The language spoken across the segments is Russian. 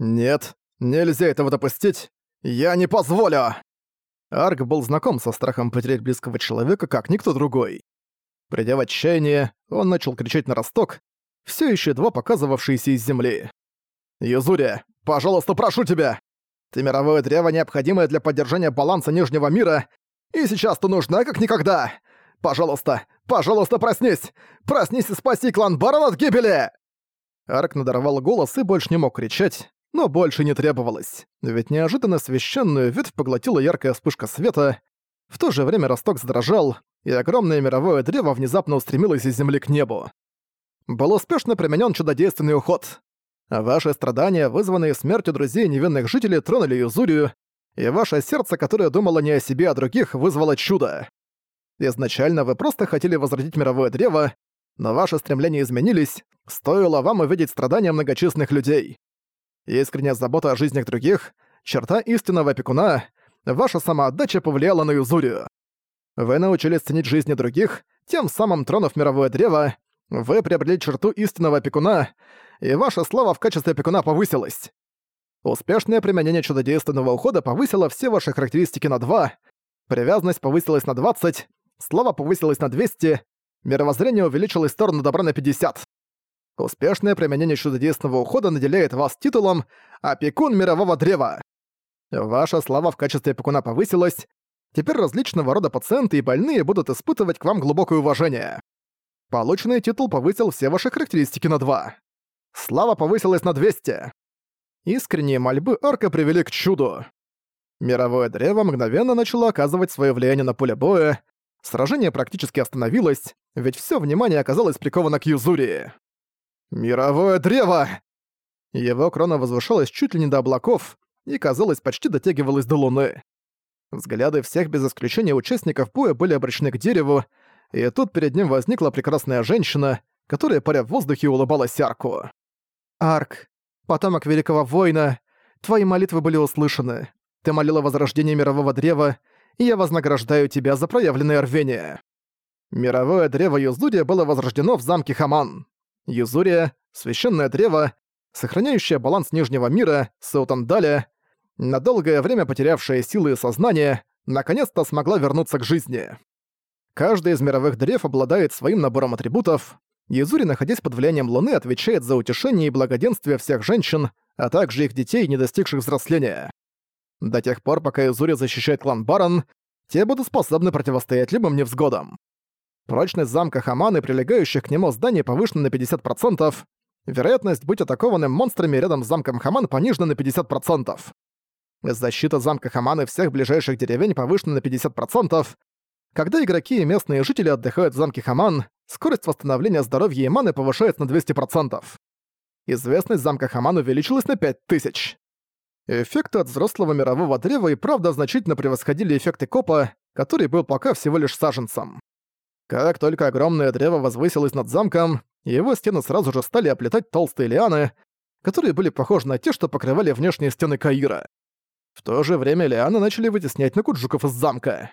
«Нет, нельзя этого допустить! Я не позволю!» Арк был знаком со страхом потерять близкого человека, как никто другой. Придя в отчаяние, он начал кричать на росток, все еще едва показывавшийся из земли. «Юзуря, пожалуйста, прошу тебя! Ты мировое древо, необходимое для поддержания баланса Нижнего мира, и сейчас ты нужна как никогда! Пожалуйста, пожалуйста, проснись! Проснись и спаси клан Барон от гибели!» Арк надорвал голос и больше не мог кричать, но больше не требовалось, ведь неожиданно священную ветвь поглотила яркая вспышка света, в то же время росток задрожал, и огромное мировое древо внезапно устремилось из земли к небу. Был успешно применен чудодейственный уход. Ваши страдания, вызванные смертью друзей невинных жителей, тронули Юзурию, и ваше сердце, которое думало не о себе, а о других, вызвало чудо. Изначально вы просто хотели возродить мировое древо, но ваши стремления изменились, стоило вам увидеть страдания многочисленных людей. Искренняя забота о жизнях других, черта истинного опекуна, ваша самоотдача повлияла на Юзурию. Вы научились ценить жизни других, тем самым тронув мировое древо, вы приобрели черту истинного опекуна, и ваша слава в качестве опекуна повысилась. Успешное применение чудодейственного ухода повысило все ваши характеристики на 2, привязанность повысилась на 20, слава повысилась на 200, мировоззрение увеличилось в сторону добра на 50. Успешное применение чудодейственного ухода наделяет вас титулом «Опекун мирового древа». Ваша слава в качестве опекуна повысилась, теперь различного рода пациенты и больные будут испытывать к вам глубокое уважение. Полученный титул повысил все ваши характеристики на 2. Слава повысилась на 200. Искренние мольбы Арка привели к чуду. Мировое древо мгновенно начало оказывать свое влияние на поле боя, сражение практически остановилось, ведь все внимание оказалось приковано к Юзурии. «Мировое древо!» Его крона возвышалась чуть ли не до облаков и, казалось, почти дотягивалась до луны. Взгляды всех без исключения участников боя были обращены к дереву, и тут перед ним возникла прекрасная женщина, которая, паря в воздухе, улыбалась Арку. «Арк, потомок великого воина, твои молитвы были услышаны. Ты молила возрождение мирового древа, и я вознаграждаю тебя за проявленное рвение». Мировое древо Юзурия было возрождено в замке Хаман. Юзурия — священное древо, сохраняющее баланс Нижнего мира, Саутандаля, на долгое время потерявшая силы и сознание, наконец-то смогла вернуться к жизни. Каждый из мировых древ обладает своим набором атрибутов. Язури, находясь под влиянием Луны, отвечает за утешение и благоденствие всех женщин, а также их детей, не достигших взросления. До тех пор, пока Язури защищает клан Барон, те будут способны противостоять любым невзгодам. Прочность замка Хаман и прилегающих к нему зданий повышена на 50%, вероятность быть атакованным монстрами рядом с замком Хаман понижена на 50%. Защита замка Хаман и всех ближайших деревень повышена на 50%, когда игроки и местные жители отдыхают в замке Хаман, скорость восстановления здоровья и маны повышается на 200%. Известность замка Хаман увеличилась на 5000. Эффекты от взрослого мирового древа и правда значительно превосходили эффекты копа, который был пока всего лишь саженцем. Как только огромное древо возвысилось над замком, его стены сразу же стали оплетать толстые лианы, которые были похожи на те, что покрывали внешние стены Каира. В то же время лианы начали вытеснять накуджуков из замка.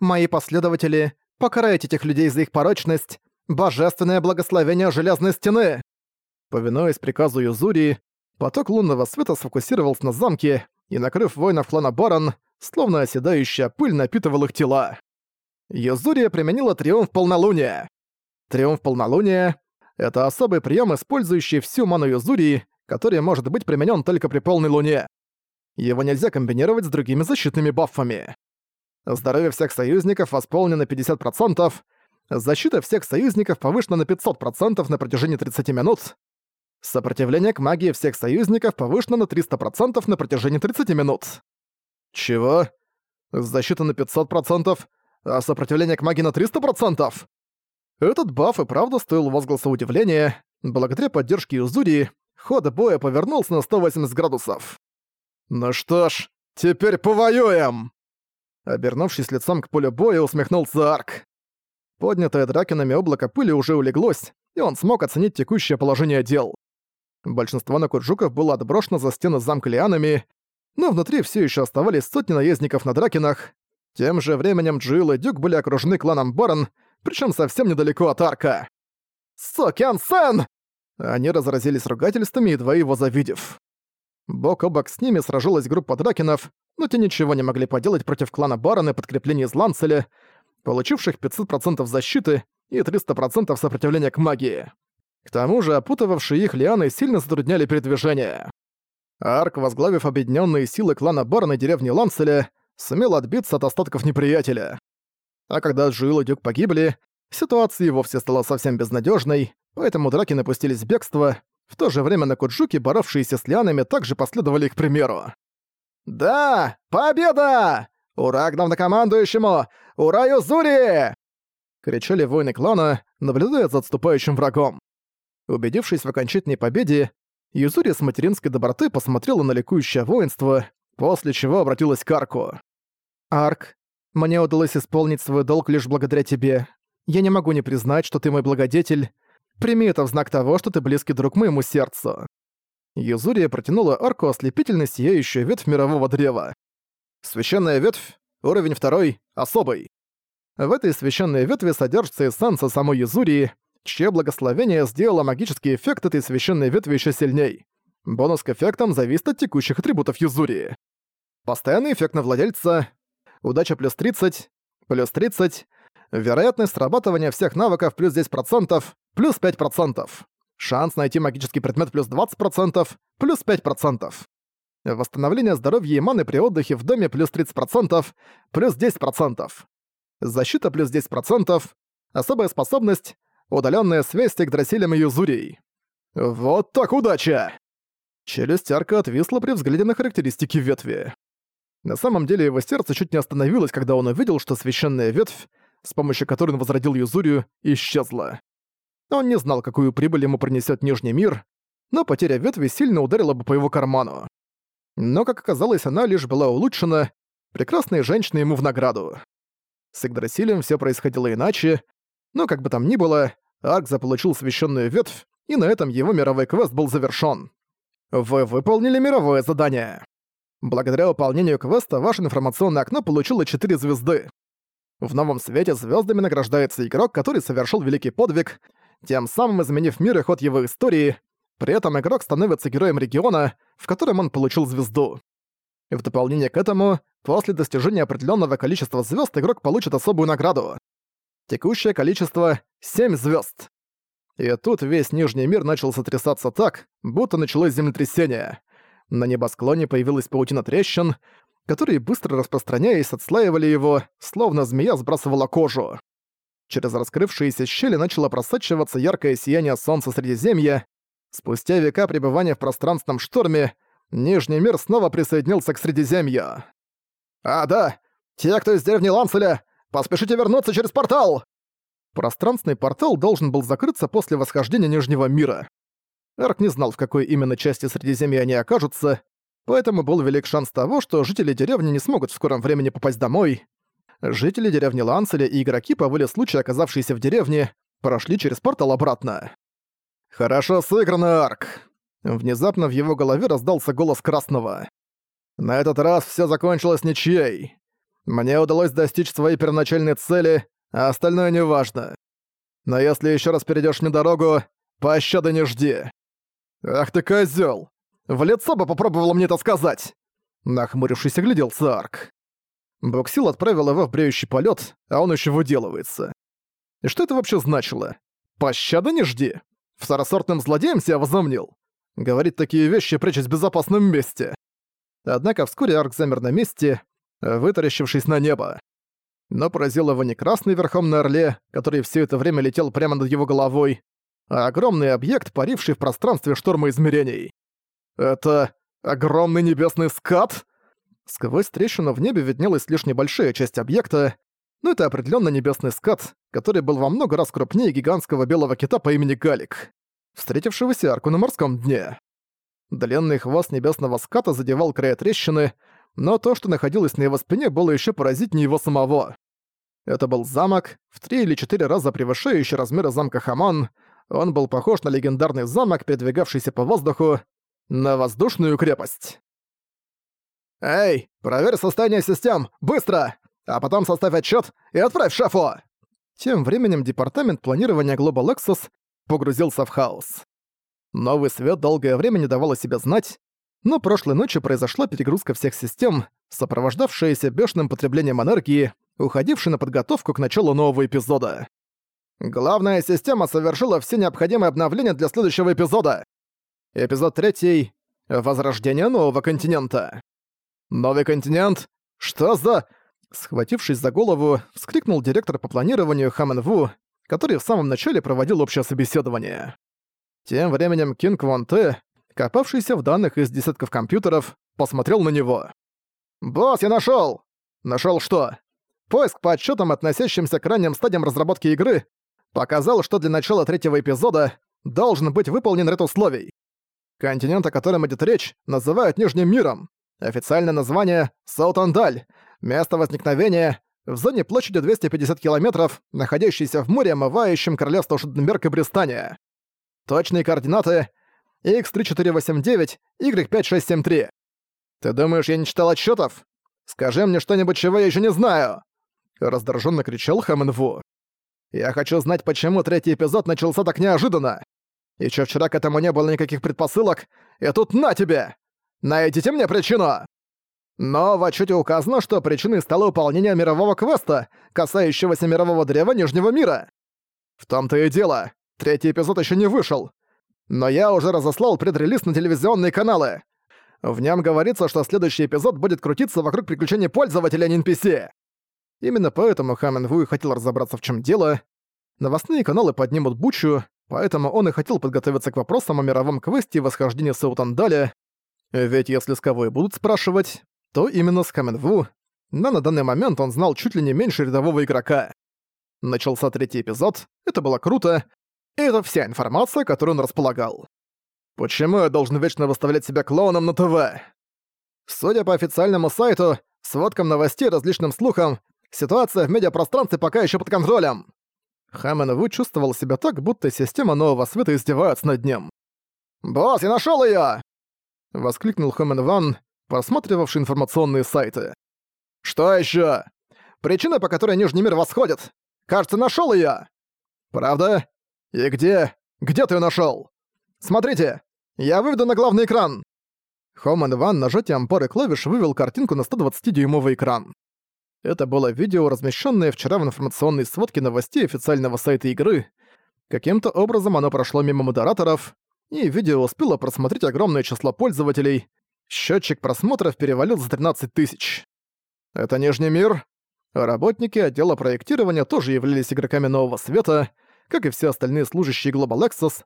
Мои последователи, покарайте этих людей за их порочность. Божественное благословение Железной Стены!» Повинуясь приказу Юзури, поток лунного света сфокусировался на замке и, накрыв воинов клана Барон, словно оседающая пыль напитывал их тела. Юзурия применила триумф полнолуния. Триумф полнолуния — это особый прием, использующий всю ману Юзурии, который может быть применен только при полной луне. Его нельзя комбинировать с другими защитными баффами. Здоровье всех союзников восполнено на 50%, защита всех союзников повышена на 500% на протяжении 30 минут, сопротивление к магии всех союзников повышено на 300% на протяжении 30 минут. Чего? Защита на 500%, а сопротивление к магии на 300%? Этот баф и правда стоил возгласа удивления. Благодаря поддержке Юзури, ход боя повернулся на 180 градусов. «Ну что ж, теперь повоюем!» Обернувшись лицом к полю боя, усмехнулся Арк. Поднятое дракенами облако пыли уже улеглось, и он смог оценить текущее положение дел. Большинство накуджуков было отброшено за стены замка лианами, но внутри все еще оставались сотни наездников на дракенах. Тем же временем Джилл и Дюк были окружены кланом Барон, причем совсем недалеко от Арка. «Сокян-сэн!» Они разразились ругательствами, едва его завидев. Бок о бок с ними сражалась группа дракенов, но те ничего не могли поделать против клана Барона и подкрепления из Ланцеля, получивших 500% защиты и 300% сопротивления к магии. К тому же опутывавшие их лианы сильно затрудняли передвижение. Арк, возглавив объединенные силы клана Барона деревни Ланцеля, сумел отбиться от остатков неприятеля. А когда Джуил и Дюк погибли, ситуация вовсе стала совсем безнадежной, поэтому драки напустились в бегство, в то же время на Куджуки, боровшиеся с лианами, также последовали их примеру. «Да! Победа! Ура главнокомандующему! Ура Юзури!» кричали воины клана, наблюдая за отступающим врагом. Убедившись в окончательной победе, Юзури с материнской доброты посмотрела на ликующее воинство, после чего обратилась к Арку. «Арк, мне удалось исполнить свой долг лишь благодаря тебе. Я не могу не признать, что ты мой благодетель. Прими это в знак того, что ты близкий друг моему сердцу». Юзурия протянула Арку ослепительно сияющую ветвь мирового древа. Священная ветвь, уровень второй, особый. В этой священной ветви содержится эссенция самой Юзурии, чье благословение сделало магический эффект этой священной ветви еще сильней. Бонус к эффектам зависит от текущих атрибутов Юзурии. Постоянный эффект на владельца, удача плюс 30, плюс 30, вероятность срабатывания всех навыков плюс 10%, плюс 5%. Шанс найти магический предмет плюс 20%, плюс 5%. Восстановление здоровья и маны при отдыхе в доме плюс 30%, плюс 10% защита плюс 10%, особая способность — удаленная связь с Игдрасилем и Юзурией. Вот так удача! Челюсть арка отвисла при взгляде на характеристики ветви. На самом деле его сердце чуть не остановилось, когда он увидел, что священная ветвь, с помощью которой он возродил Юзурию, исчезла. Он не знал, какую прибыль ему принесет Нижний мир, но потеря ветви сильно ударила бы по его карману. Но, как оказалось, она лишь была улучшена, прекрасные женщины ему в награду. С Игдрасилем все происходило иначе, но как бы там ни было, Арк заполучил священную ветвь, и на этом его мировой квест был завершён. Вы выполнили мировое задание. Благодаря выполнению квеста ваше информационное окно получило 4 звезды. В новом свете звездами награждается игрок, который совершил великий подвиг, тем самым изменив мир и ход его истории. При этом игрок становится героем региона, в котором он получил звезду. В дополнение к этому, после достижения определенного количества звезд игрок получит особую награду. Текущее количество — 7 звезд. И тут весь Нижний мир начал сотрясаться так, будто началось землетрясение. На небосклоне появилась паутина трещин, которые, быстро распространяясь, отслаивали его, словно змея сбрасывала кожу. Через раскрывшиеся щели начало просачиваться яркое сияние солнца Средиземья. Спустя века пребывания в пространственном шторме Нижний мир снова присоединился к Средиземью. «А, да! Те, кто из деревни Ланцеля, поспешите вернуться через портал!» Пространственный портал должен был закрыться после восхождения Нижнего мира. Эрк не знал, в какой именно части Средиземья они окажутся, поэтому был велик шанс того, что жители деревни не смогут в скором времени попасть домой. Жители деревни Ланцеля и игроки, по воле случая оказавшиеся в деревне, прошли через портал обратно. «Хорошо сыграно, Арк!» Внезапно в его голове раздался голос Красного. «На этот раз все закончилось ничьей. Мне удалось достичь своей первоначальной цели, а остальное неважно. Но если еще раз перейдешь мне дорогу, пощады не жди». «Ах ты козел! В лицо бы попробовал мне это сказать!» Нахмурившись, огляделся Арк. Боксил отправил его в бреющий полет, а он еще выделывается. И что это вообще значило? «Пощады не жди!» Второсортным злодеем себя возомнил? Говорит такие вещи, прячась в безопасном месте. Однако вскоре Арк замер на месте, вытаращившись на небо. Но поразил его не красный верхом на орле, который все это время летел прямо над его головой, а огромный объект, паривший в пространстве шторма измерений. Это огромный небесный скат? Сквозь трещину в небе виднелась лишь небольшая часть объекта, но это определенно небесный скат, который был во много раз крупнее гигантского белого кита по имени Галик встретившегося арку на морском дне. Длинный хвост небесного ската задевал края трещины, но то, что находилось на его спине, было еще поразительнее его самого. Это был замок, в три или четыре раза превышающий размеры замка Хаман. Он был похож на легендарный замок, передвигавшийся по воздуху, на воздушную крепость. «Эй, проверь состояние систем! Быстро! А потом составь отчет и отправь шефу!» Тем временем департамент планирования Global Lexus погрузился в хаос. Новый свет долгое время не давал о себе знать, но прошлой ночью произошла перегрузка всех систем, сопровождавшаяся бешеным потреблением энергии, уходившей на подготовку к началу нового эпизода. Главная система совершила все необходимые обновления для следующего эпизода. Эпизод третий. Возрождение нового континента. Новый континент? Что за... Схватившись за голову, вскрикнул директор по планированию Хамен Ву, который в самом начале проводил общее собеседование. Тем временем Кинг Вон Тэ, копавшийся в данных из десятков компьютеров, посмотрел на него. «Босс, я нашёл!» «Нашёл что?» Поиск по отчетам, относящимся к ранним стадиям разработки игры, показал, что для начала третьего эпизода должен быть выполнен ряд условий. Континент, о котором идет речь, называют Нижним миром. Официальное название — Саутандаль. Место возникновения — в зоне площадью 250 километров, находящейся в море, омывающем королевство Шуденберг и Бристания. Точные координаты — X3489, Y5673. Ты думаешь, я не читал отчетов? Скажи мне что-нибудь, чего я еще не знаю!» Раздраженно кричал Хэмэнву. «Я хочу знать, почему третий эпизод начался так неожиданно. Ещё вчера к этому не было никаких предпосылок, и тут на тебе! Найдите мне причину!» Но в отчете указано, что причиной стало выполнение мирового квеста, касающегося мирового древа Нижнего мира. В том-то и дело. Третий эпизод еще не вышел. Но я уже разослал предрелиз на телевизионные каналы. В нем говорится, что следующий эпизод будет крутиться вокруг приключений пользователя, NPC. Именно поэтому Хамен Вуй хотел разобраться в чем дело. Новостные каналы поднимут бучу, поэтому он и хотел подготовиться к вопросам о мировом квесте и восхождении Саутандаля. Ведь если с кого и будут спрашивать, то именно с Хамен Ву, но на данный момент он знал чуть ли не меньше рядового игрока. Начался третий эпизод, это было круто, и это вся информация, которую он располагал. Почему я должен вечно выставлять себя клоуном на ТВ? Судя по официальному сайту, сводкам новостей, различным слухам, ситуация в медиапространстве пока еще под контролем. Хамен Ву чувствовал себя так, будто система нового света издевается над ним. «Босс, я нашел ее! воскликнул Хамен Ван, просматривавший информационные сайты. «Что еще? Причина, по которой Нижний мир восходит. Кажется, нашел ее. «Правда? И где? Где ты ее нашел? Смотрите, я выведу на главный экран!» Хоман Ван нажатием пары клавиш вывел картинку на 120-дюймовый экран. Это было видео, размещенное вчера в информационной сводке новостей официального сайта игры. Каким-то образом оно прошло мимо модераторов, и видео успело просмотреть огромное число пользователей. Счетчик просмотров перевалил за 13 тысяч. Это Нижний мир. Работники отдела проектирования тоже являлись игроками Нового Света, как и все остальные служащие Global Access,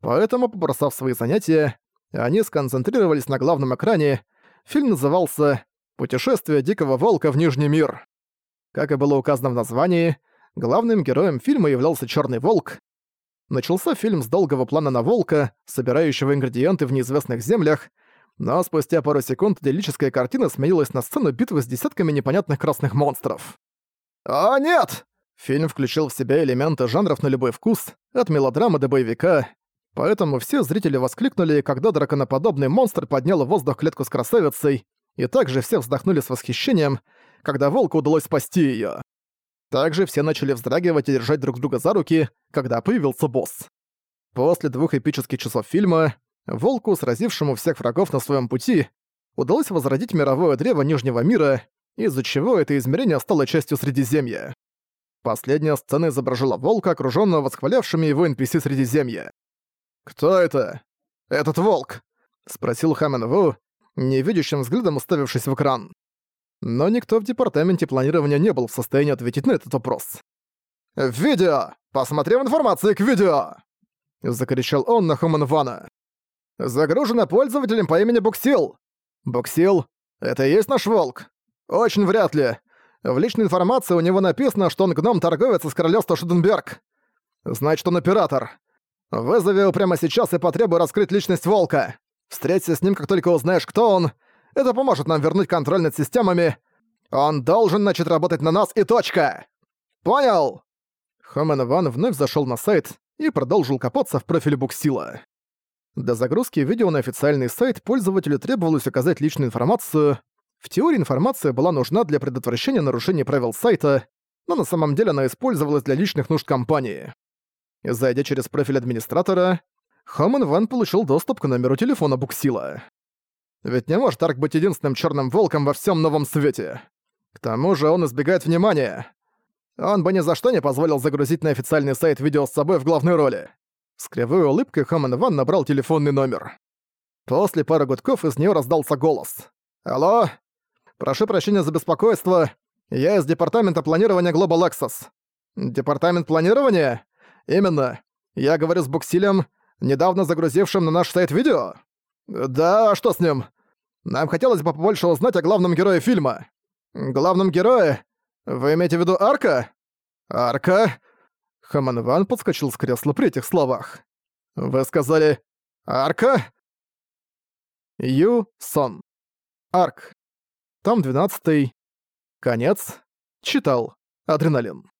Поэтому, побросав свои занятия, они сконцентрировались на главном экране. Фильм назывался «Путешествие дикого волка в Нижний мир». Как и было указано в названии, главным героем фильма являлся Черный волк. Начался фильм с долгого плана на волка, собирающего ингредиенты в неизвестных землях, но спустя пару секунд идиллическая картина сменилась на сцену битвы с десятками непонятных красных монстров. «О, нет!» Фильм включил в себя элементы жанров на любой вкус, от мелодрамы до боевика, Поэтому все зрители воскликнули, когда драконоподобный монстр поднял в воздух клетку с красавицей, и также все вздохнули с восхищением, когда волку удалось спасти её. Также все начали вздрагивать и держать друг друга за руки, когда появился босс. После двух эпических часов фильма, волку, сразившему всех врагов на своем пути, удалось возродить мировое древо Нижнего мира, из-за чего это измерение стало частью Средиземья. Последняя сцена изображала волка, окружённого восхвалявшими его NPC Средиземья. «Кто это? Этот волк?» — спросил Хамен Ву, невидящим взглядом уставившись в экран. Но никто в департаменте планирования не был в состоянии ответить на этот вопрос. «Видео! Посмотрим информацию к видео!» — закричал он на Хуман Вана. «Загружено пользователем по имени Буксил. Буксил — это и есть наш волк? Очень вряд ли. В личной информации у него написано, что он гном-торговец из королевства Шуденберг. Значит, он оператор. Вызови его прямо сейчас и потребуй раскрыть личность Волка. Встреться с ним, как только узнаешь, кто он. Это поможет нам вернуть контроль над системами. Он должен начать работать на нас и точка. Понял?» Хомен Ван вновь зашел на сайт и продолжил копаться в профиле Буксила. До загрузки видео на официальный сайт пользователю требовалось указать личную информацию. В теории информация была нужна для предотвращения нарушений правил сайта, но на самом деле она использовалась для личных нужд компании. Зайдя через профиль администратора, Хоман Ван получил доступ к номеру телефона Буксила. Ведь не может Арк быть единственным черным волком во всем новом свете. К тому же он избегает внимания. Он бы ни за что не позволил загрузить на официальный сайт видео с собой в главной роли. С кривой улыбкой Хаман Ван набрал телефонный номер. После пары гудков из нее раздался голос. «Алло? Прошу прощения за беспокойство. Я из департамента планирования Global Access». «Департамент планирования? Именно. Я говорю с Буксилем, недавно загрузившим на наш сайт видео?» «Да, а что с ним? Нам хотелось бы побольше узнать о главном герое фильма». «Главном герое? Вы имеете в виду Арка?» «Арка?» Хаман Ван подскочил с кресла при этих словах. «Вы сказали... Арка?» Ю Сон. Арк. Том 12. Конец. Читал. Адреналин.